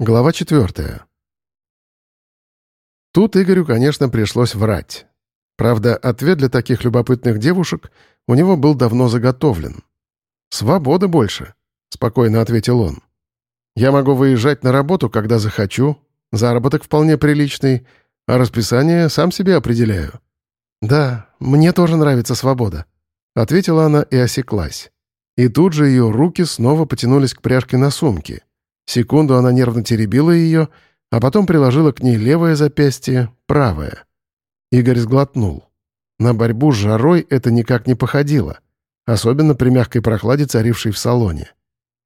Глава четвертая. Тут Игорю, конечно, пришлось врать. Правда, ответ для таких любопытных девушек у него был давно заготовлен. «Свободы больше», — спокойно ответил он. «Я могу выезжать на работу, когда захочу, заработок вполне приличный, а расписание сам себе определяю». «Да, мне тоже нравится свобода», — ответила она и осеклась. И тут же ее руки снова потянулись к пряжке на сумке — Секунду она нервно теребила ее, а потом приложила к ней левое запястье, правое. Игорь сглотнул. На борьбу с жарой это никак не походило, особенно при мягкой прохладе, царившей в салоне.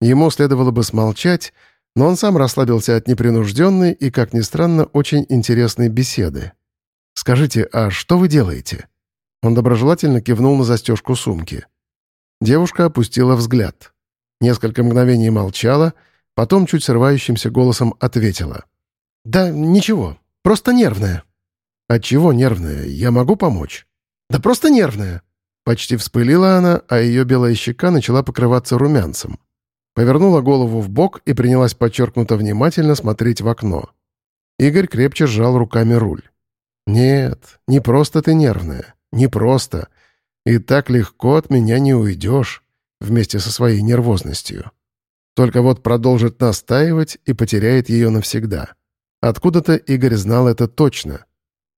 Ему следовало бы смолчать, но он сам расслабился от непринужденной и, как ни странно, очень интересной беседы. «Скажите, а что вы делаете?» Он доброжелательно кивнул на застежку сумки. Девушка опустила взгляд. Несколько мгновений молчала — Потом чуть срывающимся голосом ответила. «Да ничего, просто нервная». «Отчего нервная? Я могу помочь?» «Да просто нервная». Почти вспылила она, а ее белая щека начала покрываться румянцем. Повернула голову в бок и принялась подчеркнуто внимательно смотреть в окно. Игорь крепче сжал руками руль. «Нет, не просто ты нервная. Не просто. И так легко от меня не уйдешь вместе со своей нервозностью». Только вот продолжит настаивать и потеряет ее навсегда. Откуда-то Игорь знал это точно.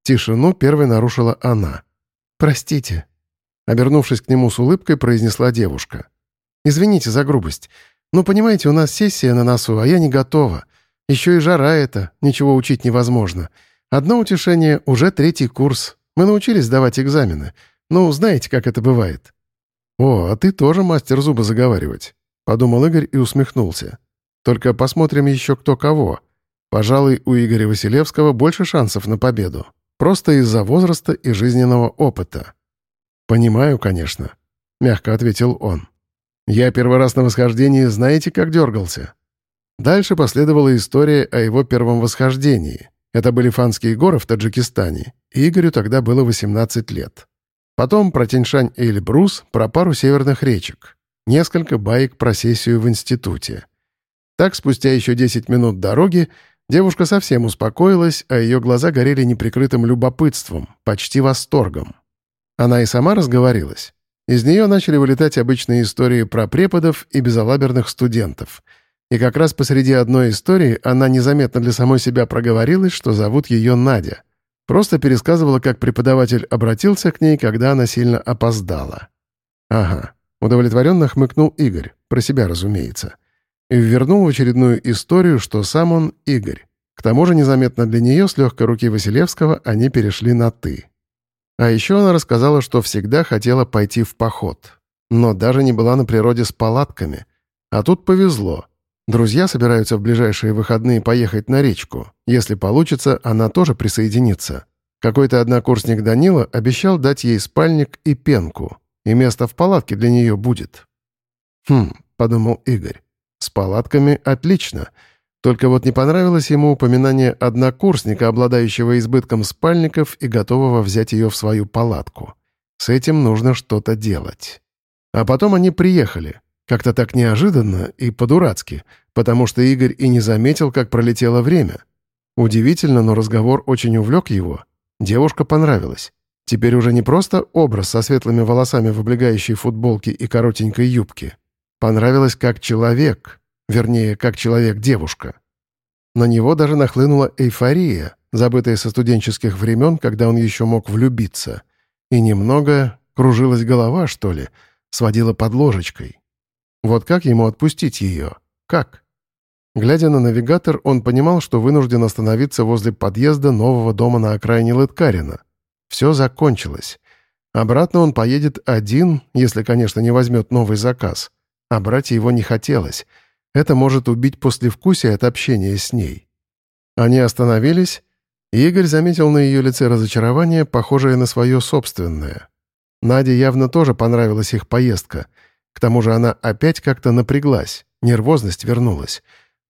Тишину первой нарушила она. «Простите». Обернувшись к нему с улыбкой, произнесла девушка. «Извините за грубость. Ну, понимаете, у нас сессия на носу, а я не готова. Еще и жара это, ничего учить невозможно. Одно утешение — уже третий курс. Мы научились сдавать экзамены. Ну, знаете, как это бывает». «О, а ты тоже мастер зуба заговаривать». — подумал Игорь и усмехнулся. «Только посмотрим еще кто кого. Пожалуй, у Игоря Василевского больше шансов на победу. Просто из-за возраста и жизненного опыта». «Понимаю, конечно», — мягко ответил он. «Я первый раз на восхождении знаете, как дергался?» Дальше последовала история о его первом восхождении. Это были Фанские горы в Таджикистане, и Игорю тогда было 18 лет. Потом про Тяньшань и Эльбрус, про пару северных речек несколько баек про сессию в институте. Так, спустя еще 10 минут дороги, девушка совсем успокоилась, а ее глаза горели неприкрытым любопытством, почти восторгом. Она и сама разговорилась. Из нее начали вылетать обычные истории про преподов и безалаберных студентов. И как раз посреди одной истории она незаметно для самой себя проговорилась, что зовут ее Надя. Просто пересказывала, как преподаватель обратился к ней, когда она сильно опоздала. Ага, Удовлетворенно хмыкнул Игорь, про себя, разумеется. И вернул в очередную историю, что сам он Игорь. К тому же незаметно для нее с легкой руки Василевского они перешли на «ты». А еще она рассказала, что всегда хотела пойти в поход. Но даже не была на природе с палатками. А тут повезло. Друзья собираются в ближайшие выходные поехать на речку. Если получится, она тоже присоединится. Какой-то однокурсник Данила обещал дать ей спальник и пенку и место в палатке для нее будет». «Хм», — подумал Игорь, — «с палатками отлично». Только вот не понравилось ему упоминание однокурсника, обладающего избытком спальников и готового взять ее в свою палатку. С этим нужно что-то делать. А потом они приехали. Как-то так неожиданно и по-дурацки, потому что Игорь и не заметил, как пролетело время. Удивительно, но разговор очень увлек его. Девушка понравилась. Теперь уже не просто образ со светлыми волосами в облегающей футболке и коротенькой юбке. Понравилось как человек, вернее, как человек-девушка. На него даже нахлынула эйфория, забытая со студенческих времен, когда он еще мог влюбиться. И немного кружилась голова, что ли, сводила под ложечкой. Вот как ему отпустить ее? Как? Глядя на навигатор, он понимал, что вынужден остановиться возле подъезда нового дома на окраине Лыткарина — все закончилось. Обратно он поедет один, если, конечно, не возьмет новый заказ. А брать его не хотелось. Это может убить послевкусие от общения с ней. Они остановились, и Игорь заметил на ее лице разочарование, похожее на свое собственное. Наде явно тоже понравилась их поездка. К тому же она опять как-то напряглась, нервозность вернулась.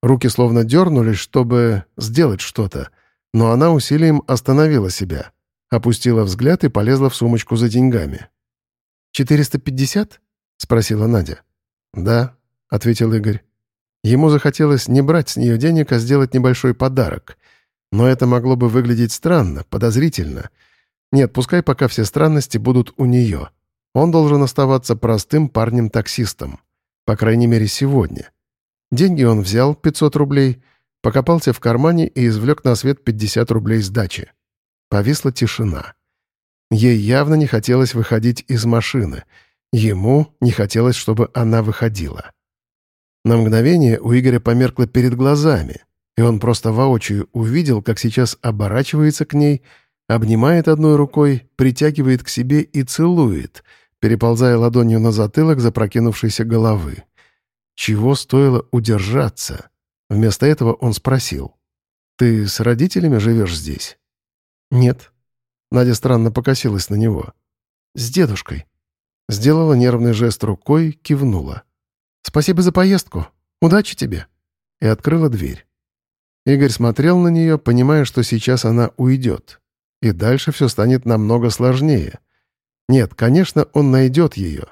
Руки словно дернулись, чтобы сделать что-то, но она усилием остановила себя — опустила взгляд и полезла в сумочку за деньгами. «Четыреста пятьдесят?» — спросила Надя. «Да», — ответил Игорь. Ему захотелось не брать с нее денег, а сделать небольшой подарок. Но это могло бы выглядеть странно, подозрительно. Нет, пускай пока все странности будут у нее. Он должен оставаться простым парнем-таксистом. По крайней мере, сегодня. Деньги он взял, 500 рублей, покопался в кармане и извлек на свет 50 рублей сдачи. Повисла тишина. Ей явно не хотелось выходить из машины. Ему не хотелось, чтобы она выходила. На мгновение у Игоря померкло перед глазами, и он просто воочию увидел, как сейчас оборачивается к ней, обнимает одной рукой, притягивает к себе и целует, переползая ладонью на затылок запрокинувшейся головы. Чего стоило удержаться? Вместо этого он спросил. «Ты с родителями живешь здесь?» «Нет». Надя странно покосилась на него. «С дедушкой». Сделала нервный жест рукой, кивнула. «Спасибо за поездку. Удачи тебе!» И открыла дверь. Игорь смотрел на нее, понимая, что сейчас она уйдет. И дальше все станет намного сложнее. Нет, конечно, он найдет ее.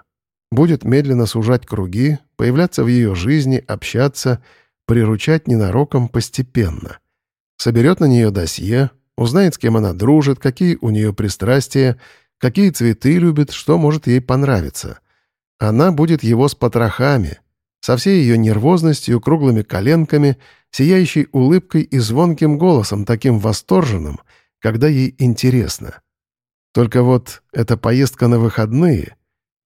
Будет медленно сужать круги, появляться в ее жизни, общаться, приручать ненароком постепенно. Соберет на нее досье, узнает, с кем она дружит, какие у нее пристрастия, какие цветы любит, что может ей понравиться — она будет его с потрохами, со всей ее нервозностью, круглыми коленками, сияющей улыбкой и звонким голосом, таким восторженным, когда ей интересно. Только вот эта поездка на выходные,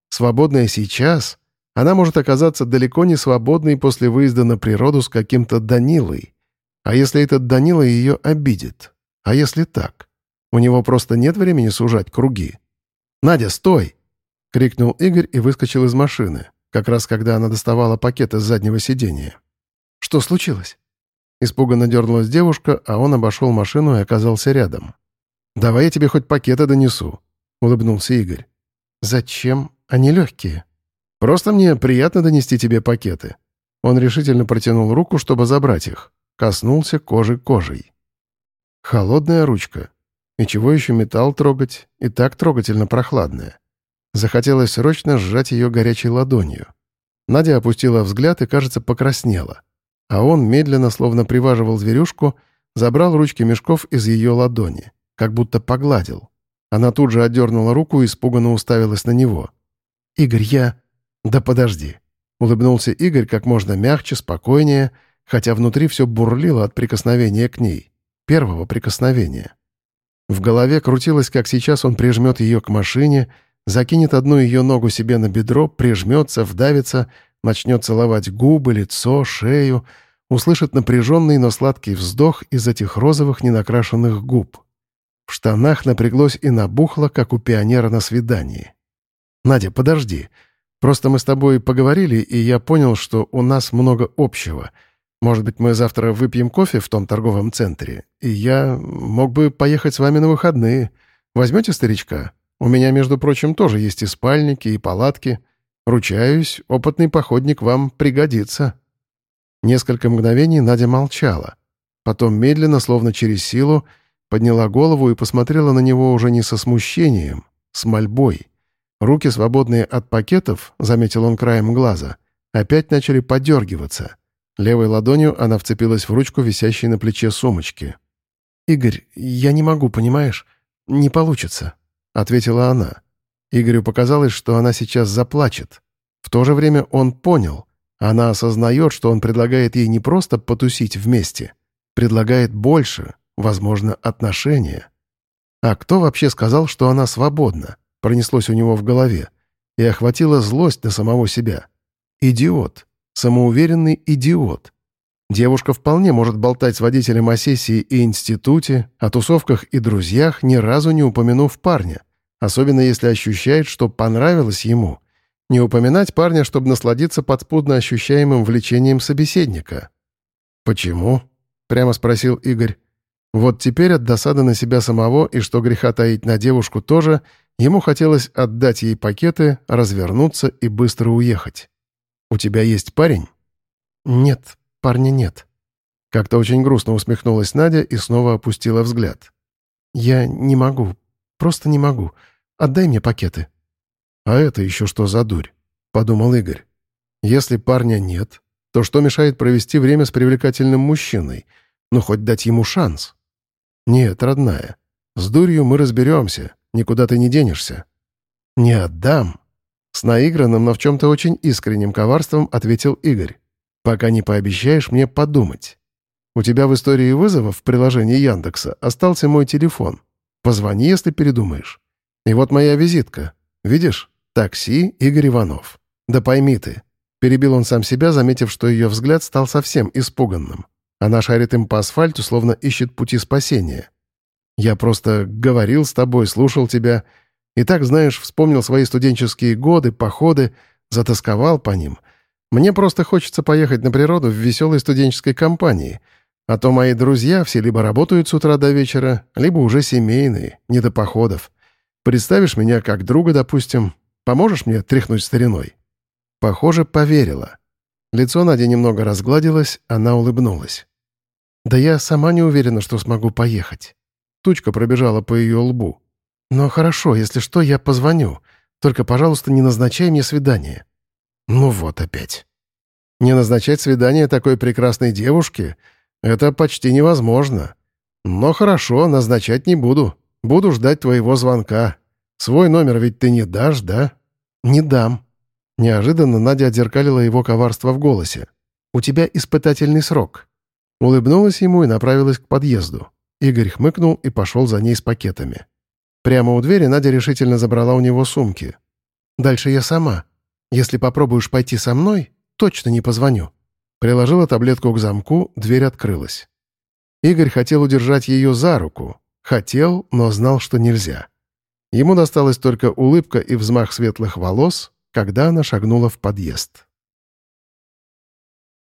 свободная сейчас, она может оказаться далеко не свободной после выезда на природу с каким-то Данилой. А если этот Данила ее обидит? А если так? У него просто нет времени сужать круги. «Надя, стой!» — крикнул Игорь и выскочил из машины, как раз когда она доставала пакет из заднего сиденья. «Что случилось?» Испуганно дернулась девушка, а он обошел машину и оказался рядом. «Давай я тебе хоть пакеты донесу», — улыбнулся Игорь. «Зачем? Они легкие». «Просто мне приятно донести тебе пакеты». Он решительно протянул руку, чтобы забрать их. Коснулся кожи кожей. Холодная ручка. И чего еще металл трогать? И так трогательно прохладная. Захотелось срочно сжать ее горячей ладонью. Надя опустила взгляд и, кажется, покраснела. А он, медленно, словно приваживал зверюшку, забрал ручки мешков из ее ладони, как будто погладил. Она тут же отдернула руку и испуганно уставилась на него. «Игорь, я...» «Да подожди», — улыбнулся Игорь как можно мягче, спокойнее, хотя внутри все бурлило от прикосновения к ней. Первого прикосновения. В голове крутилось, как сейчас он прижмет ее к машине, закинет одну ее ногу себе на бедро, прижмется, вдавится, начнет целовать губы, лицо, шею, услышит напряженный, но сладкий вздох из этих розовых ненакрашенных губ. В штанах напряглось и набухло, как у пионера на свидании. «Надя, подожди. Просто мы с тобой поговорили, и я понял, что у нас много общего. Может быть, мы завтра выпьем кофе в том торговом центре, и я мог бы поехать с вами на выходные. Возьмете старичка?» У меня, между прочим, тоже есть и спальники, и палатки. Ручаюсь, опытный походник вам пригодится». Несколько мгновений Надя молчала. Потом медленно, словно через силу, подняла голову и посмотрела на него уже не со смущением, с мольбой. Руки, свободные от пакетов, заметил он краем глаза, опять начали подергиваться. Левой ладонью она вцепилась в ручку, висящей на плече сумочки. «Игорь, я не могу, понимаешь? Не получится». — ответила она. Игорю показалось, что она сейчас заплачет. В то же время он понял. Она осознает, что он предлагает ей не просто потусить вместе, предлагает больше, возможно, отношения. А кто вообще сказал, что она свободна? Пронеслось у него в голове. И охватила злость на самого себя. Идиот. Самоуверенный идиот. Девушка вполне может болтать с водителем о сессии и институте, о тусовках и друзьях, ни разу не упомянув парня, особенно если ощущает, что понравилось ему. Не упоминать парня, чтобы насладиться подспудно ощущаемым влечением собеседника. «Почему?» — прямо спросил Игорь. Вот теперь от досады на себя самого и что греха таить на девушку тоже, ему хотелось отдать ей пакеты, развернуться и быстро уехать. «У тебя есть парень?» «Нет», парня нет». Как-то очень грустно усмехнулась Надя и снова опустила взгляд. «Я не могу. Просто не могу. Отдай мне пакеты». «А это еще что за дурь?» — подумал Игорь. «Если парня нет, то что мешает провести время с привлекательным мужчиной? Ну, хоть дать ему шанс. Нет, родная, с дурью мы разберемся, никуда ты не денешься. Не отдам. С наигранным, но в чем-то очень искренним коварством ответил Игорь. Пока не пообещаешь мне подумать. У тебя в истории вызова в приложении Яндекса остался мой телефон. Позвони, если передумаешь. И вот моя визитка. Видишь? Такси Игорь Иванов. Да пойми ты. Перебил он сам себя, заметив, что ее взгляд стал совсем испуганным. Она шарит им по асфальту, словно ищет пути спасения. «Я просто говорил с тобой, слушал тебя. И так, знаешь, вспомнил свои студенческие годы, походы, затасковал по ним. Мне просто хочется поехать на природу в веселой студенческой компании — а то мои друзья все либо работают с утра до вечера, либо уже семейные, не до походов. Представишь меня как друга, допустим, поможешь мне тряхнуть стариной?» Похоже, поверила. Лицо Нади немного разгладилось, она улыбнулась. «Да я сама не уверена, что смогу поехать». Тучка пробежала по ее лбу. «Но хорошо, если что, я позвоню. Только, пожалуйста, не назначай мне свидание». «Ну вот опять». «Не назначать свидание такой прекрасной девушке это почти невозможно. Но хорошо, назначать не буду. Буду ждать твоего звонка. Свой номер ведь ты не дашь, да? Не дам. Неожиданно Надя отзеркалила его коварство в голосе. «У тебя испытательный срок». Улыбнулась ему и направилась к подъезду. Игорь хмыкнул и пошел за ней с пакетами. Прямо у двери Надя решительно забрала у него сумки. «Дальше я сама. Если попробуешь пойти со мной, точно не позвоню». Приложила таблетку к замку, дверь открылась. Игорь хотел удержать ее за руку. Хотел, но знал, что нельзя. Ему досталась только улыбка и взмах светлых волос, когда она шагнула в подъезд.